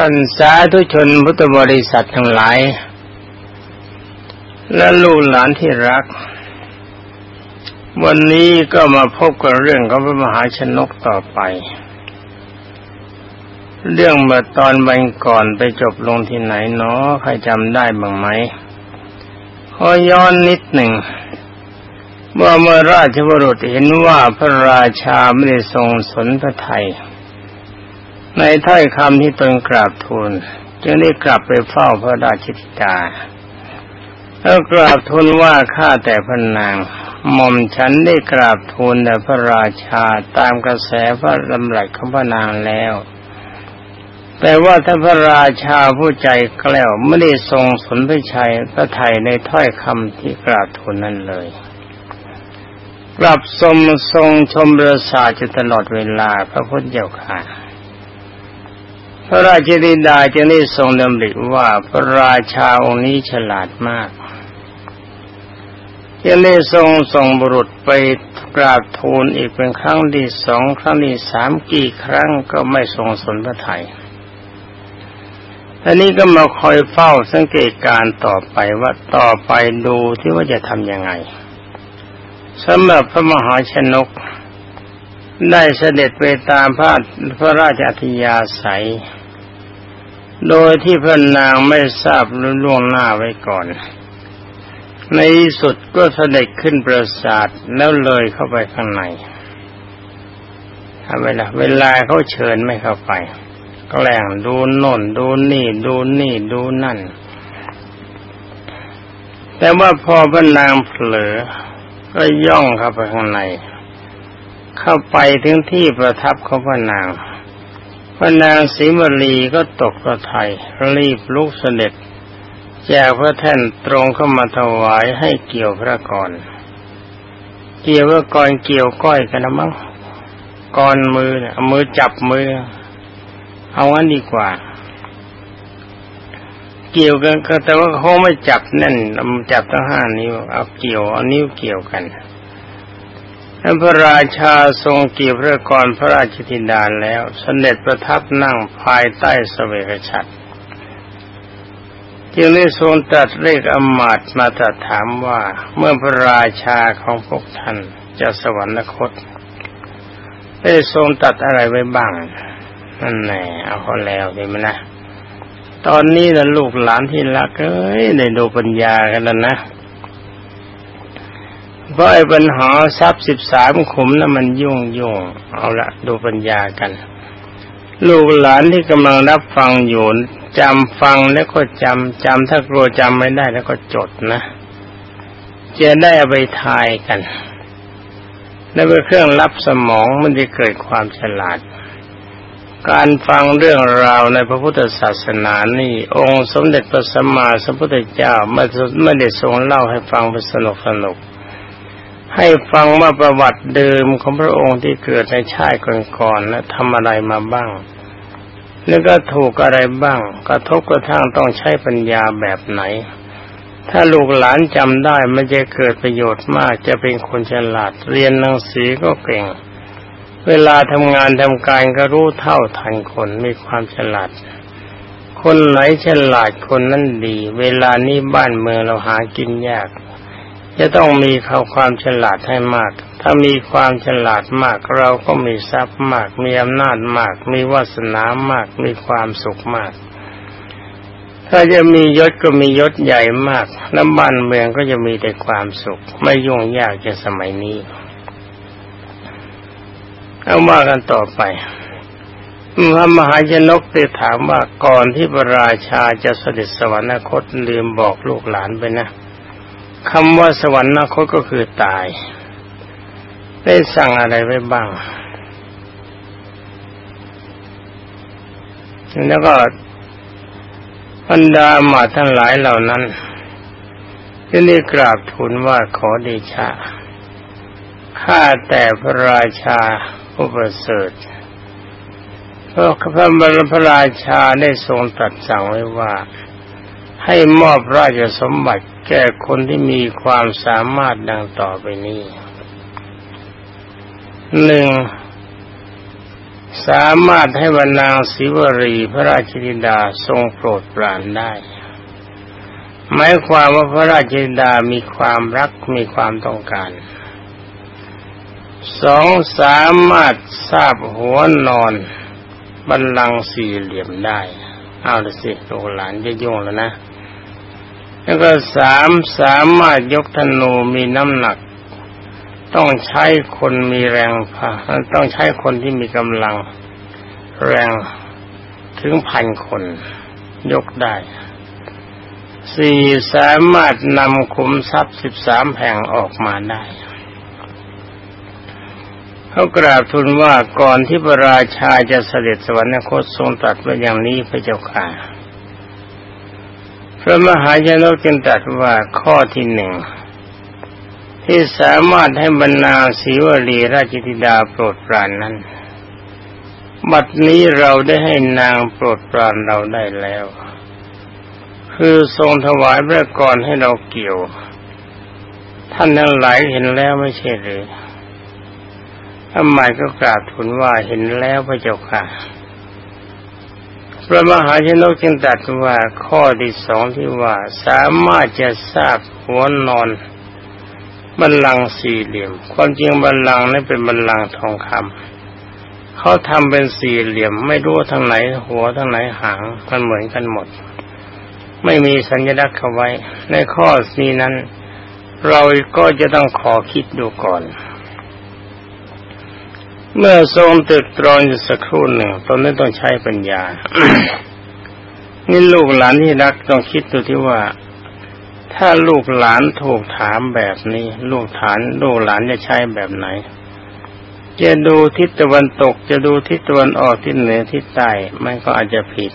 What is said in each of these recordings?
ท่านสาธุชนพุทธบริษัททั้งหลาย และลูกหลานที่รัก วันนี้ก็มาพบกับเรื่องของพระมหาชนกต่อไป เรื่องเมื่อตอนวันก่อนไปจบลงที่ไหนเนาะใครจำได้บ้างไหมขอย้อนนิดหนึ่งว่าเมื่อราชบุรุษเห็นว่าพระราชาไม่ได้ทรงสนพระไทย ในถ้อยคำที่ตนกราบทูลจึงได้กลับไปเฝ้าพระราชธิดาแล้วกราบทูลว่าข้าแต่พระนาง หม่อมฉันได้กราบทูลแต่พระราชาตามกระแสพระดำรัสของพระนางแล้ว แต่ว่าถ้าพระราชาผู้ใจแกล้วไม่ได้ทรงสนพระชัยพระไทยในถ้อยคำที่กราบทูลนั้นเลยกลับทรงทรงชมเรือสาจตลอดเวลาพระพุทธเจ้าค่ะ พระราชธิดาจึงได้ทรงดำริว่าพระราชาองค์นี้ฉลาดมากจึงได้ทรงส่งบุรุษไปกราบทูลอีกเป็นครั้งที่สองครั้งที่สามกี่ครั้งก็ไม่ทรงสนพระไทยอันนี้ก็มาคอยเฝ้าสังเกตการต่อไปว่าต่อไปดูที่ว่าจะทำยังไงสำหรับพระมหาชนก ได้เสด็จไปตามพระพระราชอธิยาศัย โดยที่พระนางไม่ทราบล่วงหน้าไว้ก่อน ในสุดก็เสด็จขึ้นปราสาทแล้วเลยเข้าไปข้างในทำเวลาเวลาเขาเชิญไม่เข้าไปแก็แรงดูโน่นดูนี่ดูนี่ดูนั่น แต่ว่าพอพระนางเผลอก็ย่องเข้าไปข้างใน เข้าไปถึงที่ประทับของพระนาง พระนางศรีมลีก็ตกพระไทยรีบลุกเสด็จแจกพระแท่นตรงเข้ามาถวายให้เกี่ยวพระกรเกี่ยวว่ากรเกี่ยวก้อยกันนะมั้งกรมือเอามือจับมือ เอางั้นดีกว่า เกี่ยวกันก็แต่ว่าเขาไม่จับแน่นจับทั้งห้านิ้วเอาเกี่ยวเอานิ้วเกี่ยวกัน พระราชาทรงเกี่ยวพระกรพระราชธิดาแล้วสเสด็จประทับนั่งภายใต้สเสวกฉัตรจึงได้ทรงตัดเลขอมาตมาตรัสถามว่าเมื่อพระราชาของพวกท่านจะสวรรคตได้ทรงตัดอะไรไว้บ้างนั่นแน่เอาเขาแล้วเห็นไหมนะตอนนี้นะลูกหลานที่รักเอ้ยได้ดูปัญญากันแล้วนะ เพราะไอ้ปัญหาทรัพย์สิบสามขุมนั้นมันยุ่งยุ่งเอาละดูปัญญากัน ลูกหลานที่กำลังรับฟังอยู่จำฟังแล้วก็จำจำถ้ากลัวจำไม่ได้แล้วก็จดนะจะได้ไปทายกันแล้วเป็นเครื่องรับสมองมันจะเกิดความฉลาด การฟังเรื่องราวในพระพุทธศาสนานี่ องค์สมเด็จพระสัมมาสัมพุทธเจ้าไม่ไม่ได้ทรงเล่าให้ฟังเป็นสนุกสนุก ให้ฟังว่าประวัติเดิมของพระองค์ที่เกิดในชาติก่อนๆและทำอะไรมาบ้าง แล้วก็ถูกอะไรบ้าง กระทบกระทั่งต้องใช้ปัญญาแบบไหน ถ้าลูกหลานจำได้ไมันจะเกิดประโยชน์มากจะเป็นคนฉลาด เรียนหนังสือก็เก่ง เวลาทำงานทำการก็รู้เท่าทันคนมีความฉลาด คนไหนฉลาดคนนั้นดี เวลานี้บ้านเมืองเราหากินยาก จะต้องมีเขาความฉลาดให้มาก ถ้ามีความฉลาดมากเราก็มีทรัพย์มาก มีอำนาจมาก มีวาสนามาก มีความสุขมาก ถ้าจะมียศก็มียศใหญ่มาก และบ้านเมืองก็จะมีแต่ความสุข ไม่ยุ่งยากจะสมัยนี้ เอามากันต่อไปพระมหายนกได้ถามว่าก่อนที่พระราชาจะเสด็จสวรรคตลืมบอกลูกหลานไปนะ คำว่าสวรรคตก็คือตาย ได้สั่งอะไรไว้บ้าง แล้วก็บรรดาหมาทั้งหลายเหล่านั้นที่ได้กราบทูลว่าขอเดชะข้าแต่พระราชาผู้ประเสริฐเพราะพระบรมพระราชาได้ทรงตรัสสั่งไว้ว่า ให้มอบราชสมบัติแก่คนที่มีความสามารถดังต่อไปนี้หนึ่งสามารถให้บรรนางศิวรีพระราชธิดาทรงโปรดปรานได้ หมายความว่าพระราชธิดามีความรักมีความต้องการสองสามารถทราบหัวนอนบัลลังสี่เหลี่ยมได้ เอาละสิโลหลานจะยุ่งแล้วนะ แล้วก็สามสามารถยกธนูมีน้ำหนัก ต้องใช้คนมีแรงพาต้องใช้คนที่มีกำลังแรงถึงพันคน ยกได้สี่สามารถนำคุมทรัพย์สิบสามแห่งออกมาได้ เขากราบทูลว่าก่อนที่พระราชาจะเสด็จสวรรคตทรงตรัสว่าอย่างนี้พระเจ้าค่ะ พระมหาชนกจึงตรัสว่าข้อที่หนึ่งที่สามารถให้บรรณาศีวลีราชธิดาโปรดปรานนั้น บัดนี้เราได้ให้นางโปรดปรานเราได้แล้ว คือทรงถวายพระกรให้เราเกี่ยว ท่านทั้งหลายเห็นแล้วไม่ใช่หรือ ทำไมก็กราบทูลว่าเห็นแล้วพระเจ้าค่ะ พระมหาชนกจึงตรัสว่าข้อที่สองที่ว่าสามารถจะทราบหัวนอนบัลลังก์สี่เหลี่ยม ความจริงบัลลังก์นั้นเป็นบัลลังก์ทองคำเขาทำเป็นสี่เหลี่ยม ไม่รู้ทางไหนหัวทางไหนหางมันเหมือนกันหมด ไม่มีสัญลักษณ์เข้าไว้ ในข้อนี้นั้น เราก็จะต้องขอคิดดูก่อน เมื่อทรงตึกตรองอยู่สักครู่หนึ่งตอนนี้ต้องใช้ปัญญา นี่ลูกหลานที่รักต้องคิดดูที่ว่า ถ้าลูกหลานถูกถามแบบนี้ ลูกฐานลูกหลานจะใช้แบบไหน จะดูทิศตะวันตก จะดูทิศตะวันออกทิศเหนือทิศใต้มันก็อาจจะผิด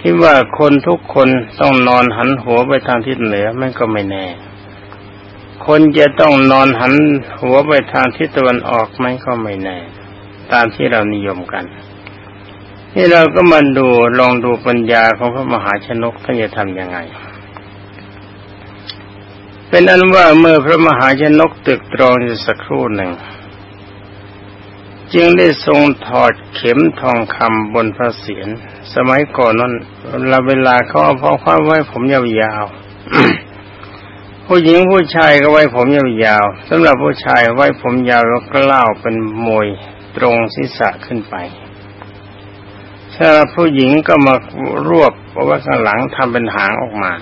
ที่ว่าคนทุกคนต้องนอนหันหัวไปทางทิศเหนือมันก็ไม่แน่ คนจะต้องนอนหันหัวไปทางทิศตะวันออกไหมก็ไม่แน่ ตามที่เรานิยมกันนี่เราก็มาดูลองดูปัญญาของพระมหาชนกท่านจะทำยังไง เป็นอันว่าเมื่อพระมหาชนกตึกตรองอยู่สักครู่หนึ่ง จึงได้ทรงถอดเข็มทองคำบนพระเศียรสมัยก่อนนั้นเราเวลาเขาเอาพ่อความไว้ผมยาวๆ ผู้หญิงผู้ชายก็ไว้ผมยาวๆสำหรับผู้ชายไว้ผมยาวแล้วก็เล่าเป็นมวยตรงศีรษะขึ้นไปถ้าผู้หญิงก็มารวบเอาไว้ข้างหลังทำเป็นหางออกมา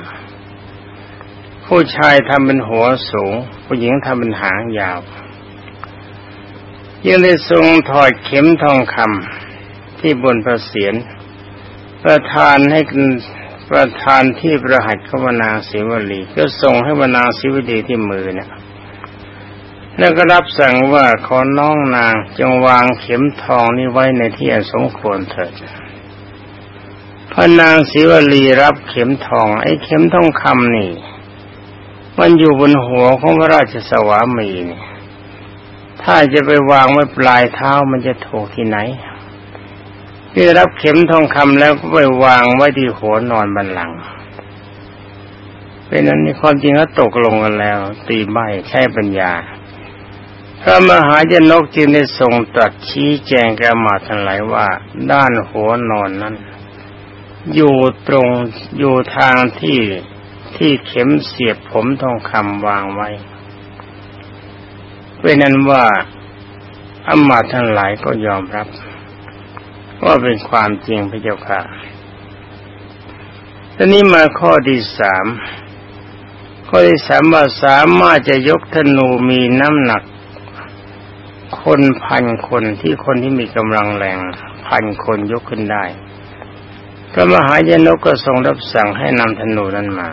ผู้ชายทำเป็นหัวสูง ผู้หญิงทำเป็นหางยาวยังได้ทรงถอดเข็มทองคำที่บนพระเศียรประทานให้ ประธานที่ประหัตขวนาศิวลีก็ส่งให้วนาศิวดีที่มือเนี่ยแล้วก็รับสั่งว่าขอน้องนางจงวางเข็มทองนี้ไว้ในที่สมควรเถิดพระนางศิวลีรับเข็มทอง ไอ้เข็มทองคำนี่ มันอยู่บนหัวของพระราชสวามีเนี่ยถ้าจะไปวางไว้ปลายเท้ามันจะถูกที่ไหน ที่รับเข็มทองคำแล้วก็ไปวางไว้ที่หัวนอนบันลังเป็นนั้นในความจริงก็ตกลงกันแล้ว ตีใบใช้ปัญญาพระมหาจนกจึงได้ทรงตรัสชี้แจงแกมาทั้งหลายว่า ด้านหัวนอนนั้น อยู่ตรงอยู่ทางที่ที่เข็มเสียบผมทองคำวางไว้เป็นนั้นว่าอมาทั้งหลายก็ยอมรับ ว่าเป็นความจริงพระเจ้าค่ะทีนี้มาข้อที่สามข้อที่สามว่าสามารถจะยกธนูมีน้ำหนัก คนพันคนที่คนที่มีกำลังแรงพันคนยกขึ้นได้พระมหายนกก็ทรงรับสั่งให้นำธนูนั้นมา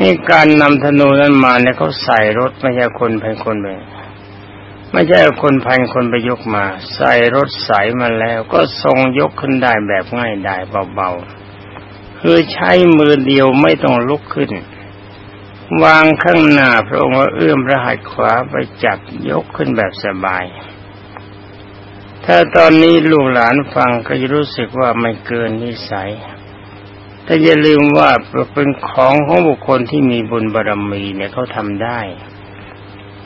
นี่การนำธนูนั้นมาเนี่ยเขาใส่รถไม่ใช่คนพันคนไป ไม่ใช่คนพันคนไปยกมา ใส่รถใสมาแล้วก็ทรงยกขึ้นได้แบบง่ายได้เบาๆคือใช้มือเดียวไม่ต้องลุกขึ้น วางข้างหน้าพระองค์เอื้อมพระหัตถ์ขวาไปจับยกขึ้นแบบสบาย ถ้าตอนนี้ลูกหลานฟังก็จะรู้สึกว่าไม่เกินนิสัยแต่อย่าลืมว่าเป็นของของบุคคลที่มีบุญบารรมีเนี่ยเขาทำได้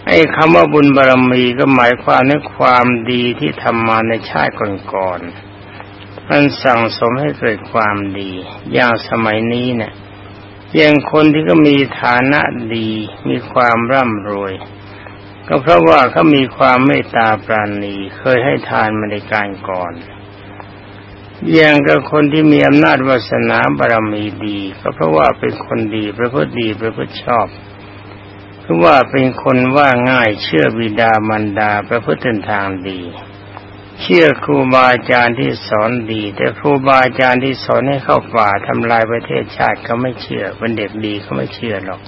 ไอ้คำว่าบุญบารมีก็หมายความในความดีที่ทำมาในชาติก่อนๆมันสั่งสมให้เกิดความดี อย่างสมัยนี้เนี่ยอย่างคนที่ก็มีฐานะดี มีความร่ำรวย ก็เพราะว่าเขามีความเมตตาปราณีเคยให้ทานมาในการก่อนอย่างกับคนที่มีอำนาจวาสนาบารมีดี ก็เพราะว่าเป็นคนดีพระพุทธดีพระพุทธชอบ ว่าเป็นคนว่าง่ายเชื่อบิดามารดาพระพุทธทางดี เชื่อครูบาอาจารย์ที่สอนดี แต่ครูบาอาจารย์ที่สอนให้เข้าป่าทำลายประเทศชาติเขาไม่เชื่อเป็นเด็กดีเขาไม่เชื่อหรอก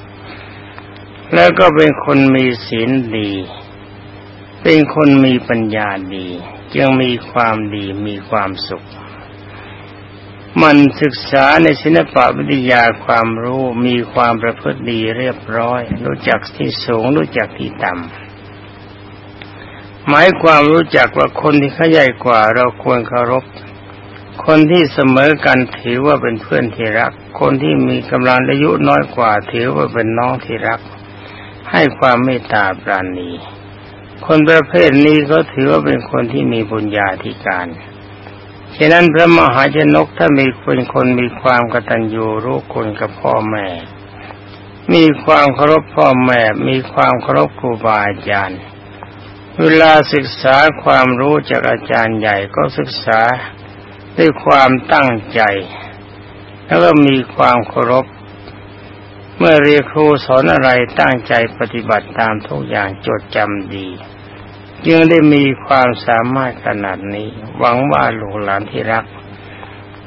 แล้วก็เป็นคนมีศีลดี เป็นคนมีปัญญาดี จึงมีความดีมีความสุข มันศึกษาในศิลปวิทยาความรู้มีความประพฤติดีเรียบร้อย รู้จักที่สูงรู้จักที่ต่ำหมายความรู้จักว่าคนที่เขาใหญ่กว่าเราควรเคารพ คนที่เสมอกันถือว่าเป็นเพื่อนที่รัก คนที่มีกำลังอายุน้อยกว่าถือว่าเป็นน้องที่รัก ให้ความเมตตาปราณี คนประเภทนี้เขาถือว่าเป็นคนที่มีบุญญาธิการ ฉะนั้นพระมหาชนกถ้ามีคนคนมีความกตัญญูรู้คุณกับพ่อแม่ มีความเคารพพ่อแม่ มีความเคารพครูบาอาจารย์ เวลาศึกษาความรู้จากอาจารย์ใหญ่ก็ศึกษาด้วยความตั้งใจ แล้วก็มีความเคารพ เมื่อเรียนครูสอนอะไรตั้งใจปฏิบัติตามทุกอย่างจดจำดี จึงได้มีความสามารถขนาดนี้ หวังว่าลูกหลานที่รัก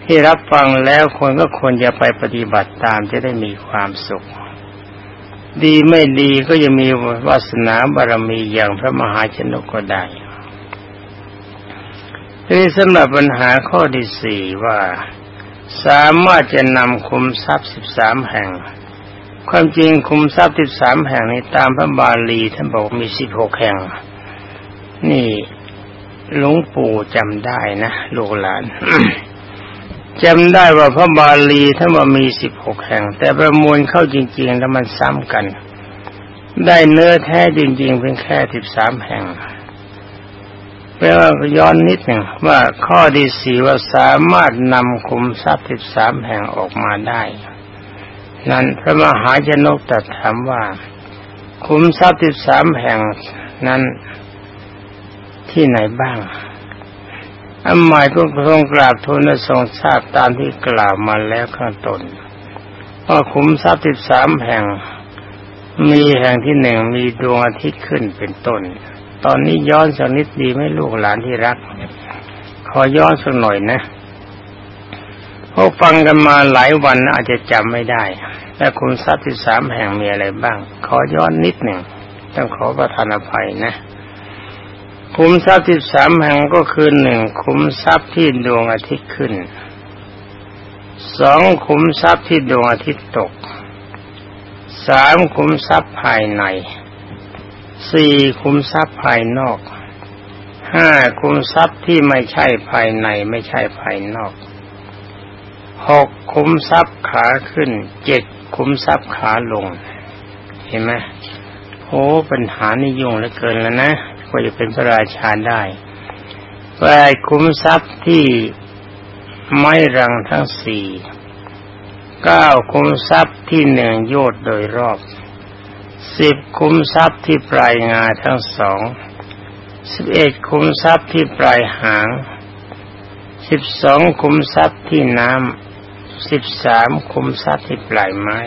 ที่รับฟังแล้วคนก็ควรจะไปปฏิบัติตามจะได้มีความสุข ดีไม่ดีก็จะมีวาสนาบารมีอย่างพระมหาชนกก็ได้ทีนี้สำหรับปัญหาข้อที่สี่ว่าสามารถจะนำคุมทรัพย์สิบสามแห่ง ความจริงคุมทรัพย์สิบสามแห่งในตามพระบาลีท่านบอกมีสิบหกแห่ง นี่หลวงปู่จำได้นะลูกหลานจำได้ว่าพระบาลีท่านว่ามีสิบหกแห่ง แต่ประมวลเข้าจริง ๆ แล้วมันซ้ำกัน ได้เนื้อแท้จริง ๆ เพียงแค่สิบสามแห่งแปลว่าย้อนนิดหนึ่งว่าข้อดีสี่ว่าสามารถนำคุมทรัพย์สิบสามแห่งออกมาได้ นั้นพระมหาชนกตรัสถามว่า คุมทรัพย์สิบสามแห่งนั้น ที่ไหนบ้างอันหมายก็ทรงกราบทูลและทรงทราบตามที่กล่าวมาแล้วข้างต้นว่าขุมทรัพย์สิบสามแห่ง มีแห่งที่หนึ่งมีดวงอาทิตย์ขึ้นเป็นต้น ตอนนี้ย้อนสักนิดดีไหมลูกหลานที่รัก ขอย้อนสักหน่อยนะพวกฟังกันมาหลายวันอาจจะจำไม่ได้ แต่คุมทรัพย์ที่สามแห่งมีอะไรบ้าง ขอย้อนนิดหนึ่งต้องขอประทานอภัยนะ ขุมทรัพย์ที่สามแห่งก็คือหนึ่งขุมทรัพย์ที่ดวงอาทิตย์ขึ้นสองขุมทรัพย์ที่ดวงอาทิตย์ตกสามขุมทรัพย์ภายในสี่ขุมทรัพย์ภายนอกห้าขุมทรัพย์ที่ไม่ใช่ภายในไม่ใช่ภายนอกหกขุมทรัพย์ขาขึ้นเจ็ดขุมทรัพย์ขาลง เห็นไหมโอ้ปัญหานี่ยุ่งเหลือเกินแล้วนะ ว่าจะเป็นพระราชาได้แปดคุ้มทรัพย์ที่ไม่รังทั้งสี่เก้าคุ้มทรัพย์ที่หนึ่งโยดโดยรอบสิบคุ้มทรัพย์ที่ปลายงาทั้งสองสิบเอ็ดคุ้มทรัพย์ที่ปลายหางสิบสองคุ้มทรัพย์ที่น้ำสิบสามคุ้มทรัพย์ที่ปลายไม้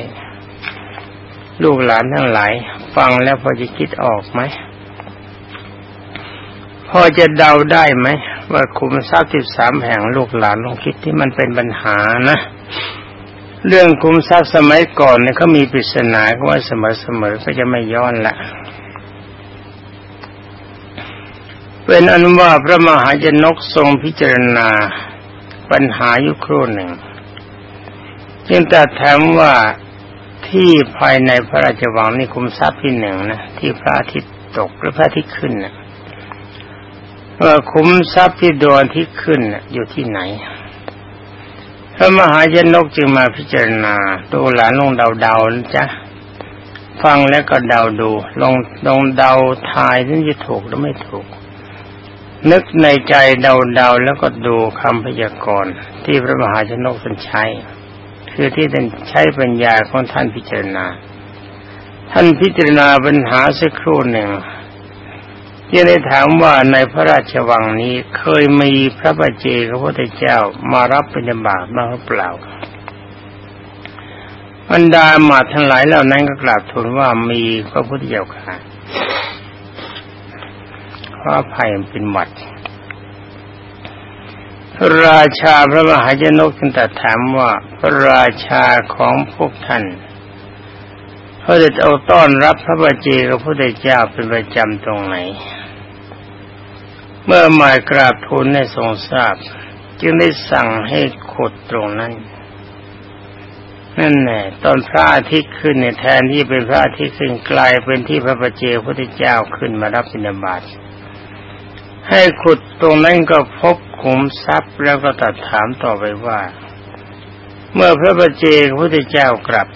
ลูกหลานทั้งหลาย ฟังแล้วพอจะคิดออกไหม พอจะเดาได้ไหมว่าคุมทรัพย์สิบสามแห่งลูกหลานลองคิดที่มันเป็นปัญหานะ เรื่องคุมทรัพย์สมัยก่อนเนี่ยเขามีปริศนาว่าเสมอๆก็จะไม่ย้อนละเป็นอนุว่าพระมหาจนกทรงพิจารณาปัญหายุครู่หนึ่ง จึงแต่ถามว่าที่ภายในพระราชวังนี่คุมทรัพย์ที่หนึ่งนะที่พระอาทิตย์ตกหรือพระอาทิตย์ขึ้นนะ ว่าคุ้มทรัพย์ที่ดวงที่ขึ้นอยู่ที่ไหนพระมหาชนกจึงมาพิจารณาดูหลานลงเดาๆนะจ๊ะฟังแล้วก็เดาดู ลงลงเดาทายที่จะถูกหรือไม่ถูก นึกในใจเดาเดาแล้วก็ดูคำพยากรณ์ที่พระมหาชนกท่านใช้ คือที่ท่านใช้ปัญญาของท่านพิจารณา ท่านพิจารณาปัญหาสักครู่หนึ่ง ยังได้ถามว่าในพระราชวังนี้เคยมีพระบัจเจกพระพุทธเจ้ามารับเป็นบาตบ้างหรือเปล่าบรรดาหมาทั้งหลายเหล่านั้นก็กราบทูลว่ามีพระพุทธเจ้าค่ะขอภัยเป็นหมัดพระราชาพระมหาชนกจึงตรัสถามว่าพระราชาของพวกท่านพระเดชเอาต้อนรับพระบัจเจกพระพุทธเจ้าเป็นประจำตรงไหน เมื่อหมายกราบทูลให้ทรงทราบ จึงได้สั่งให้ขุดตรงนั้นนั่นแหละตอนพระอาทิตย์ขึ้นเนี่ยแทนที่เป็นพระอาทิตย์ขึ้นกลายเป็นที่พระประเจพระพุทธเจ้าขึ้นมารับบิณฑบาตให้ขุดตรงนั้นก็พบขุมทรัพย์แล้วก็ตัดถามต่อไปว่า เมื่อพระประเจพระพุทธเจ้ากลับ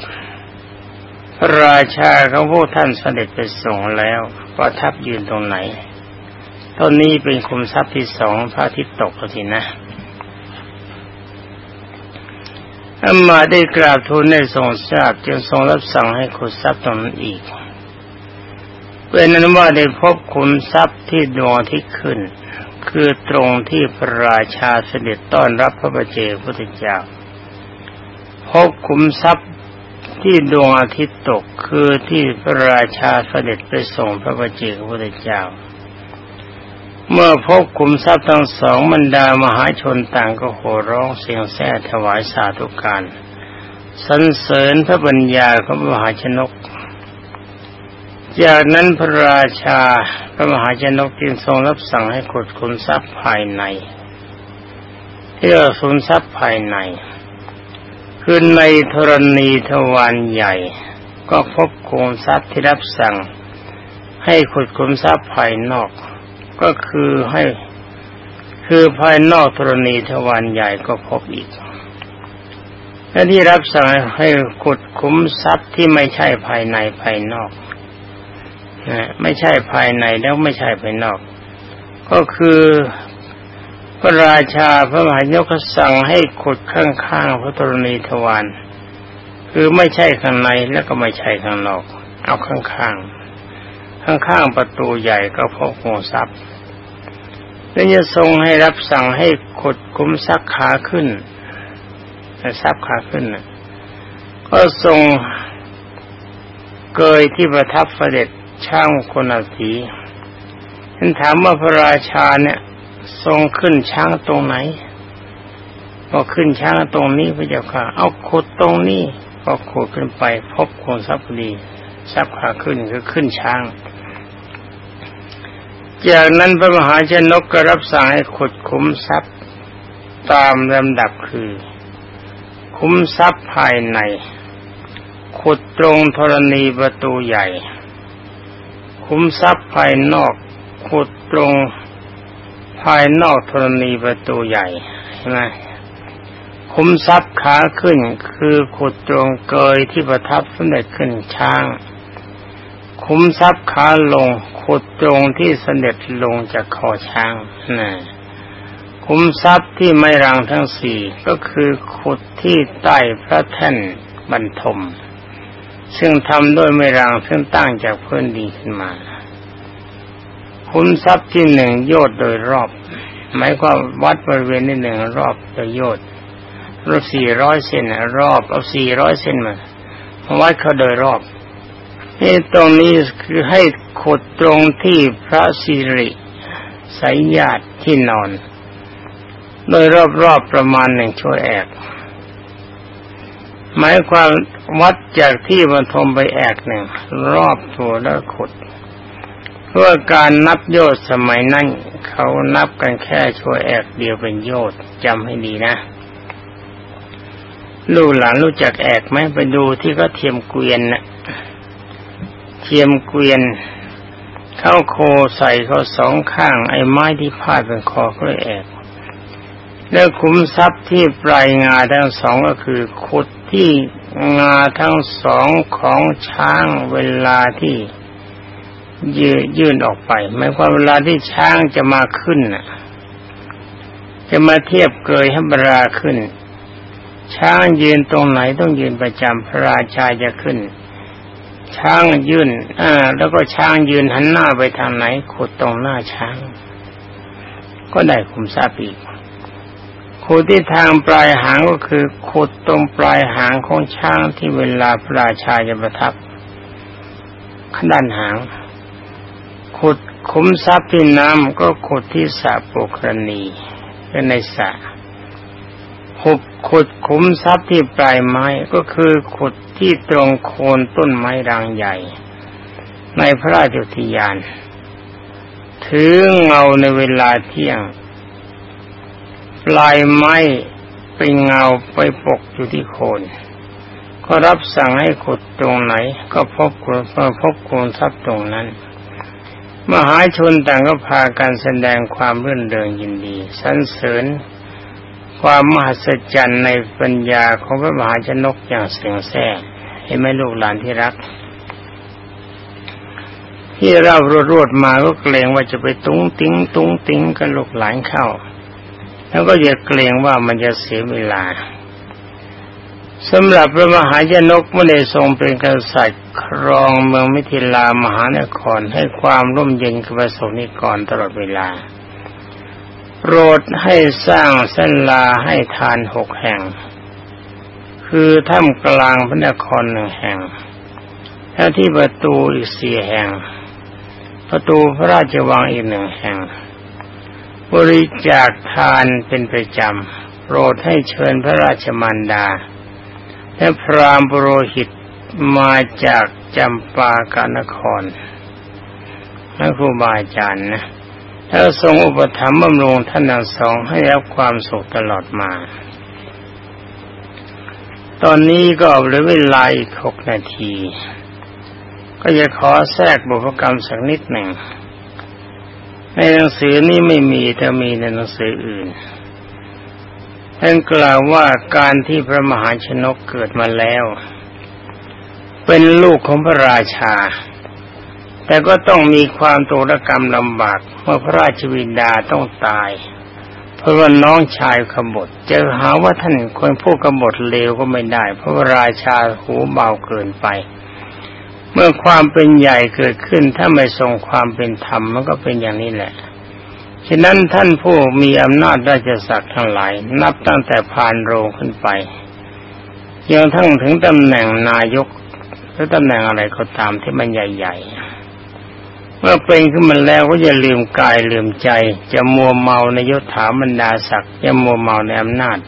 พระราชาของพวกท่านเสด็จไปส่งแล้วประทับยืนตรงไหน ตอนนี้เป็นคุมทรัพย์ที่สองพระอาทิตย์ตกแล้วทีนะอามาได้กราบทูลในทรงทราบจึงทรงรับสั่งให้ขุดทรัพย์ตรงนั้นอีกเป็นนั้นว่าได้พบขุมทรัพย์ที่ดวงที่ขึ้น คือตรงที่พระราชาเสด็จต้อนรับพระบเจพุทธเจ้าพบขุมทรัพย์ที่ดวงอาทิตย์ตกคือที่พระราชาเสด็จไปส่งพระบเจพุทธเจ้า เมื่อพบคุมทรัพย์ทั้งสองบรรดามหาชนต่างก็โห่ร้องเสียงแซ่ถวายสาธุการสรรเสริญพระบัญญาของมหาชนก จากนั้นพระราชาพระมหาชนกจึงทรงรับสั่งให้ขุดคุมทรัพย์ภายในเรียกคุมทรัพย์ภายใน คือในธรณีทวารใหญ่ ก็พบคุมทรัพย์ที่รับสั่ง ให้ขุดคุมทรัพย์ภายนอก ก็คือให้คือภายนอกธรณีทวารใหญ่ก็พบอีกและที่รับสั่งให้ขุดคุ้มทรัพย์ที่ไม่ใช่ภายในภายนอกนะไม่ใช่ภายในแล้วไม่ใช่ภายนอก ก็คือพระราชาพระมหายกสั่งให้ขุดข้างๆพระธรณีทวารคือไม่ใช่ข้างในแล้วก็ไม่ใช่ข้างนอก เอาข้างๆ ข้างๆประตูใหญ่ก็พบงูทรัพย์แล้วจะทรงให้รับสั่งให้ขุดคุ้มซักขาขึ้นทรัพย์ขาขึ้นก็ทรงเกยที่ประทับเสด็จช่างคนอาทีท่านถามว่าพระราชาเนี่ย ทรงขึ้นช้างตรงไหนก็ขึ้นช้างตรงนี้พระเจ้าค่ะ เอาขุดตรงนี้ก็ขุดขึ้นไป พบคนทรัพย์ดีทรัพย์ขาขึ้นคือขึ้นช้าง จากนั้นพระมหาชนกก็รับสั่งให้ขุดคุ้มทรัพย์ตามลำดับคือ คุ้มทรัพย์ภายใน ขุดตรงธรณีประตูใหญ่ คุ้มทรัพย์ภายนอก ขุดตรงภายนอกธรณีประตูใหญ่ใช่ไหมคุ้มทรัพย์ขาขึ้นคือขุดตรงเกยที่ประทับสมเด็จขึ้นช้าง คุ้มทรัพย์ขาลงขุดตรงที่เสด็จลงจากคอช้างนะคุ้มทรัพย์ที่ไม่รังทั้งสี่ก็คือขุดที่ใต้พระแท่นบรรทม ซึ่งทำด้วยไม่รังซึ่งตั้งจากพื้นดีขึ้นมา คุ้มทรัพย์ที่หนึ่งโยดโดยรอบหมายความวัดบริเวณที่หนึ่งรอบโดยโยดรอบสี่ร้อยเส้นรอบเอาสี่ร้อยเส้นมาวัดเขาโดยรอบ นี่ตรงนี้คือให้ขุดตรงที่พระสิริสายญาติที่นอน โดยรอบๆประมาณหนึ่งชั่วแอกหมายความวัดจากที่บรรทมไปแอกหนึ่งรอบตัวแล้วขุด เพื่อการนับโยชน์สมัยนั้นเขานับกันแค่ชั่วแอกเดียวเป็นโยชน์จำให้ดีนะลูกหลานรู้จักแอกไหมไปดูที่เขาเทียมเกวียนนะ่ะ เทียมเกวียน เข้าโคใส่เขาสองข้างไอ้ไม้ที่พาดเป็นคอเขาเลยแอกแล้วขุมทรัพย์ที่ปลายงาทั้งสองก็คือขุดที่งาทั้งสองของช้างเวลาที่ยืยื่นออกไปหมายความเวลาที่ช้างจะมาขึ้นน่ะจะมาเทียบเกยให้บราขึ้น ช้างยืนตรงไหนต้องยืนประจำพระราชาจะขึ้น ช้างยื่นอ่าแล้วก็ช้างยืนหันหน้าไปทางไหนขุดตรงหน้าช้าง ก็ได้คุมทรัพย์อีกขุดที่ทางปลายหางก็คือขุดตรงปลายหางของช้างที่เวลาพระราชาจะประทับขด้านหาง ขุดขุมทรัพย์ที่น้ำก็ขุดที่สระปุครณีเป็นในสระ ขุดขุดขุมทรัพย์ที่ปลายไม้ก็คือขุดที่ตรงโคนต้นไม้รางใหญ่ ในพระราชอุทยาน ถือเงาในเวลาเที่ยง ปลายไม้เป็นเงาไปปกอยู่ที่โคน ก็รับสั่งให้ขุดตรงไหน ก็พบคุณพบคูณทรัพย์ตรงนั้นมหาชนต่างก็พากันแสดงความรื่นเริงยินดีสรรเสริญ ความมหัศจรรย์ในปัญญาของพระมหาชนกอย่างเสียงแซ่เห็นไหมลูกหลานที่รัก ที่เล่ารวดมาก็เกรงว่าจะไปตุ้งติ้งตุ้งติ้งกันลูกหลานเข้า แล้วก็อย่าเกรงว่ามันจะเสียเวลาสำหรับพระมหาชนกเมื่อได้ทรงเป็นกษัตริย์ครองเมืองมิถิลามหานครให้ความร่มเย็นกับประสงนิกรตลอดเวลา โปรดให้สร้างเส้นลาให้ทานหกแห่ง คือถ้ำกลางพระนครหนึ่งแห่งและที่ประตูอีกสี่แห่ง ประตูพระราชวังอีกหนึ่งแห่ง บริจาคทานเป็นประจำ โปรดให้เชิญพระราชมารดา และพรามปรหิตมาจากจำปากานครและครูบาอาจารย์นะ แล้วทรงอุปถัมภ์บำรุงท่านทั้งสองให้รับความสุขตลอดมา ตอนนี้ก็เหลือเวลาอีกหกนาที ก็จะขอแทรกบุพกรรมสักนิดหนึ่ง ในหนังสือนี้ไม่มีแต่มีในหนังสืออื่น ท่านกล่าวว่าการที่พระมหาชนกเกิดมาแล้ว เป็นลูกของพระราชา แต่ก็ต้องมีความตุรกรรมลำบากเมื่อพระราชวินดาต้องตาย เพราะว่าน้องชายขบฏจะหาว่าท่านคนพูดขบฏเลวก็ไม่ได้ เพราะว่าราชาหูเบาเกินไป เมื่อความเป็นใหญ่เกิดขึ้นถ้าไม่ทรงความเป็นธรรมมันก็เป็นอย่างนี้แหละฉะนั้นท่านผู้มีอำนาจราชศักดิ์ทั้งหลาย นับตั้งแต่พานโรงขึ้นไปยังทั้งถึงตำแหน่งนายกหรือตำแหน่งอะไรก็ตามที่มันใหญ่ ๆ เมื่อเป็นขึ้นมาแล้วก็อย่าลืมกายลืมใจ จะมัวเมาในยศถาบรรดาศักดิ์จะมัวเมาในอำนาจ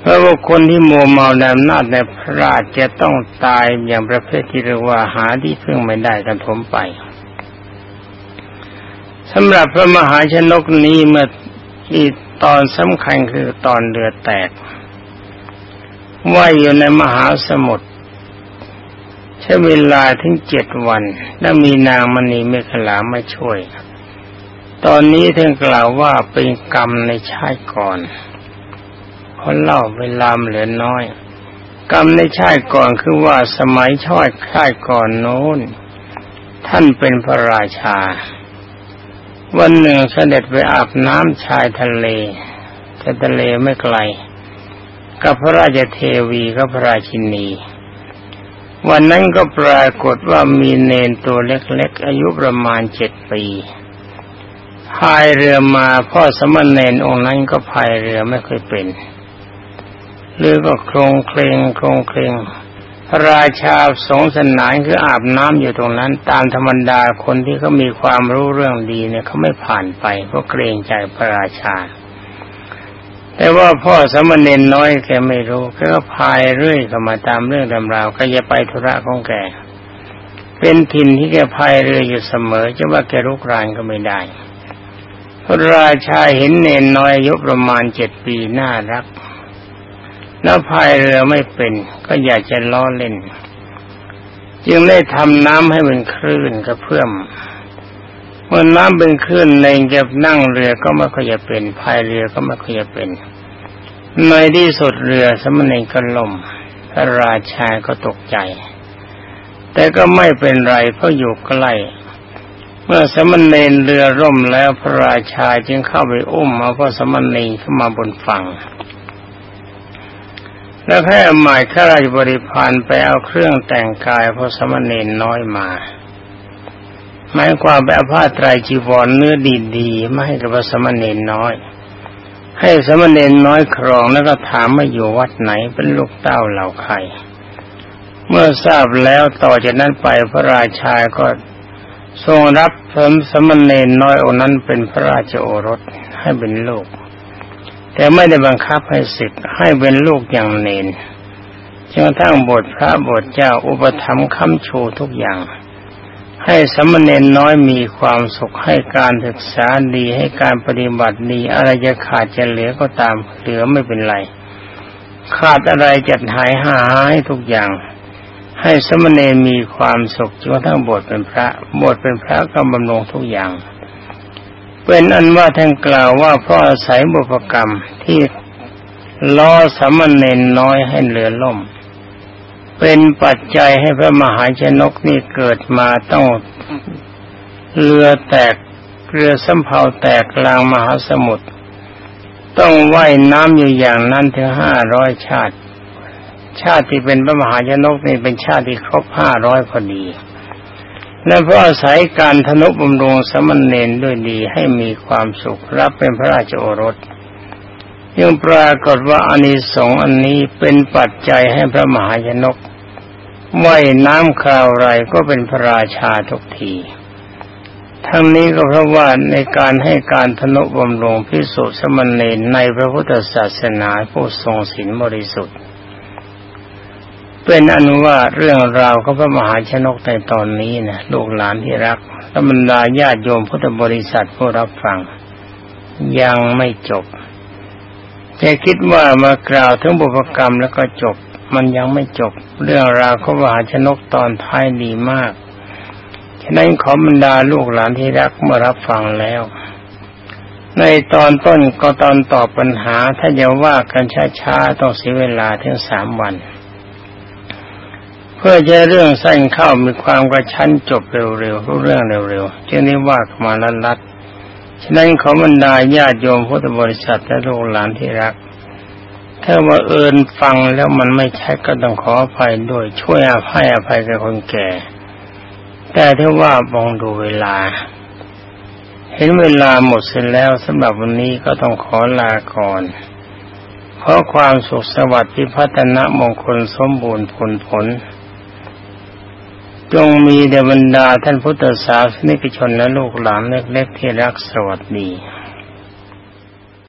เพราะว่าคนที่มัวเมาในอำนาจในพระราชจะต้องตายอย่างประเภทที่เรียกว่าหาที่พึ่งไม่ได้กันถมไปสำหรับพระมหาชนกนี้เมื่อที่ตอนสำคัญคือตอนเรือแตกว่ายอยู่ในมหาสมุทร ใช้เวลาถึงเจ็ดวันแล้วมีนางมณีเมฆลามาช่วย ตอนนี้ท่านกล่าวว่าเป็นกรรมในชาติก่อนคนเล่าเวลาเหลือน้อย กรรมในชาติก่อนคือว่าสมัยชาติชาติก่อนโน้น ท่านเป็นพระราชา วันหนึ่งเสด็จไปอาบน้ำชายทะเลแต่ทะเลไม่ไกล กับพระราชเทวีกับพระราชินี วันนั้นก็ปรากฏว่ามีเนนตัวเล็กๆ อายุประมาณเจ็ดปีพายเรือมาพ่อสมณเณรองค์นั้นก็พายเรือไม่เคยเป็นเรือก็โครงเคลงโครงเคลงพระราชาสงสนานคืออาบน้ำอยู่ตรงนั้น ตามธรรมดาคนที่เขามีความรู้เรื่องดีเนี่ยเขาไม่ผ่านไปเพราะเกรงใจพระราชา แต่ว่าพ่อสมณเณรน้อยแกไม่รู้แกก็พายเรื่อยเข้ามาตามเรื่องตำราวก็จะไปธุระของแกเป็นถิ่นที่แกพายเรืออยู่เสมอจะว่าแกรุกรานก็ไม่ได้พระราชาเห็นเนนน้อยอายุประมาณเจ็ดปีน่ารัก แล้วพายเรือไม่เป็น ก็อยากจะล้อเล่น จึงได้ทำน้ำให้เป็นคลื่นกระเพื่อม มื่อน้ำเป็นคลื่นในเก็บนั่งเรือก็ไม่ค่อยจะเป็นพายเรือก็ไม่ค่อยจะเป็น ในที่สุดเรือสมณีก็ล่มพระราชาก็ตกใจ แต่ก็ไม่เป็นไรเพราะอยู่ใกล้เมื่อสมณเณรเรือร่มแล้วพระราชาจึงเข้าไปอุ้มเอาพระสมณเณรขึ้นมาบนฝั่ง แล้วให้หมายข้าราชบริพารไปเอาเครื่องแต่งกายพระสมณเณรน้อยมา หมายความไปเอาผ้าไตรจีวรเนื้อดีๆมาให้กับพระสมณเณรน้อย ให้สมณเณรน้อยครองแล้วก็ถามว่าอยู่วัดไหนเป็นลูกเต้าเหล่าใครเมื่อทราบแล้วต่อจากนั้นไปพระราชาก็ทรงรับสมสมณเณรน้อยองนั้นเป็นพระราชโอรสให้เป็นลูก แต่ไม่ได้บังคับให้สิทธิ์ให้เป็นลูกอย่างเนนจนกระทั่งบทพระบทเจ้าอุปถัมภ์คำชูทุกอย่าง ให้สมณเณรน้อยมีความสุขให้การศึกษาดีให้การปฏิบัติดีอะไรจะขาดจะเหลือก็ตามเหลือไม่เป็นไร ขาดอะไรจัดหายหาให้ทุกอย่าง ให้สมณเณรมีความสุขจนกระทั่งบทเป็นพระบทเป็นพระก็บำรงทุกอย่าง เป็นอันว่าท่านกล่าวว่าเพราะอาศัยบุพกรรมที่ล้อสมณเณรน้อยให้เหลือล่ม เป็นปัจจัยให้พระมหาชนกนี่เกิดมาต้องเรือแตกเรือสำเภาแตกกลางมหาสมุทรต้องว่ายน้ำอยู่อย่างนั้นถึงห้าร้อยชาติ ชาติที่เป็นพระมหาชนกนี่เป็นชาติที่ครบห้าร้อยพอดี และเพราะอาศัยการทนุบำรุงสมณเณรด้วยดีให้มีความสุขรับเป็นพระราชโอรสยังปรากฏว่าอานิสงส์อันนี้เป็นปัจจัยให้พระมหายนก ว่ายน้ำคราวไรก็เป็นพระราชาทุกที ทั้งนี้ก็เพราะว่าในการให้การทนุบำรุงพิสุสมณีในพระพุทธศาสนาผู้ทรงศีลบริสุทธิ์ เป็นอนุว่าเรื่องราวของพระมหาชนกในตอนนี้นะลูกหลานที่รักธรรมดาญาติโยมพุทธบริษัทผู้รับฟัง ยังไม่จบแต่คิดว่ามากล่าวถึงบุพกรรมแล้วก็จบ มันยังไม่จบ เรื่องราวของมหาชนกตอนท้ายดีมากฉะนั้นขอบรรดาลูกหลานที่รักเมื่อรับฟังแล้ว ในตอนต้นก็ตอนตอบปัญหาถ้าจะว่ากันช้าๆต้องเสียเวลาถึงสามวัน เพื่อจะเรื่องสั้นเข้ามีความกระชั้นจบเร็วๆรู้เรื่องเร็วๆจึงได้ว่ามาลัดๆฉะนั้นขอบรรดาญาติโยมพุทธบริษัทและลูกหลานที่รัก ถ้าว่าเอินฟังแล้วมันไม่ใช่ก็ต้องขออภัยด้วยช่วยอภัยอภัยกับคนแก่ แต่ถ้าว่ามองดูเวลา เห็นเวลาหมดเสร็จแล้วสำหรับวันนี้ก็ต้องขอลาก่อนขอความสุขสวัสดิ์พิพัฒนะมงคลสมบูรณ์ผลผล จงมีเดบรรดาท่านพุทธศาสนิกชนและลูกหลานเล็กๆที่รักสวัสดี